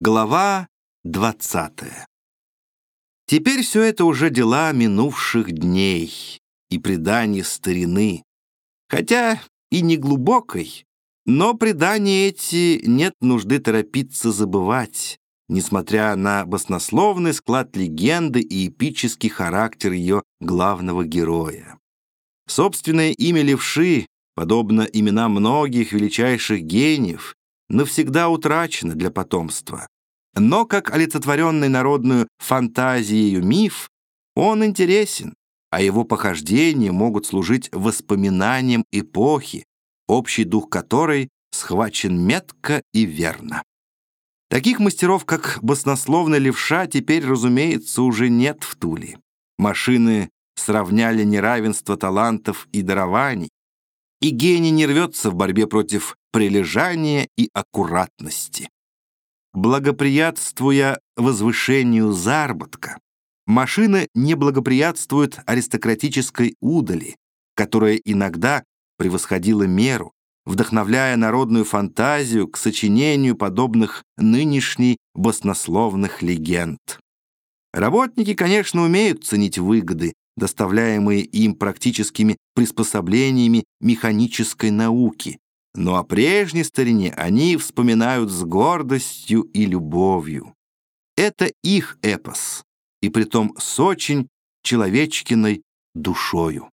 Глава 20 Теперь все это уже дела минувших дней и предания старины, хотя и не глубокой, но предания эти нет нужды торопиться забывать, несмотря на баснословный склад легенды и эпический характер ее главного героя. Собственное имя левши, подобно именам многих величайших гениев, навсегда утрачено для потомства. Но как олицетворенный народную фантазией миф, он интересен, а его похождения могут служить воспоминанием эпохи, общий дух которой схвачен метко и верно. Таких мастеров, как баснословный левша, теперь, разумеется, уже нет в Туле. Машины сравняли неравенство талантов и дарований, и гений не рвется в борьбе против прилежания и аккуратности. Благоприятствуя возвышению заработка, машина не благоприятствует аристократической удали, которая иногда превосходила меру, вдохновляя народную фантазию к сочинению подобных нынешней баснословных легенд. Работники, конечно, умеют ценить выгоды, доставляемые им практическими приспособлениями механической науки, но о прежней старине они вспоминают с гордостью и любовью. Это их эпос, и притом с очень человечкиной душою.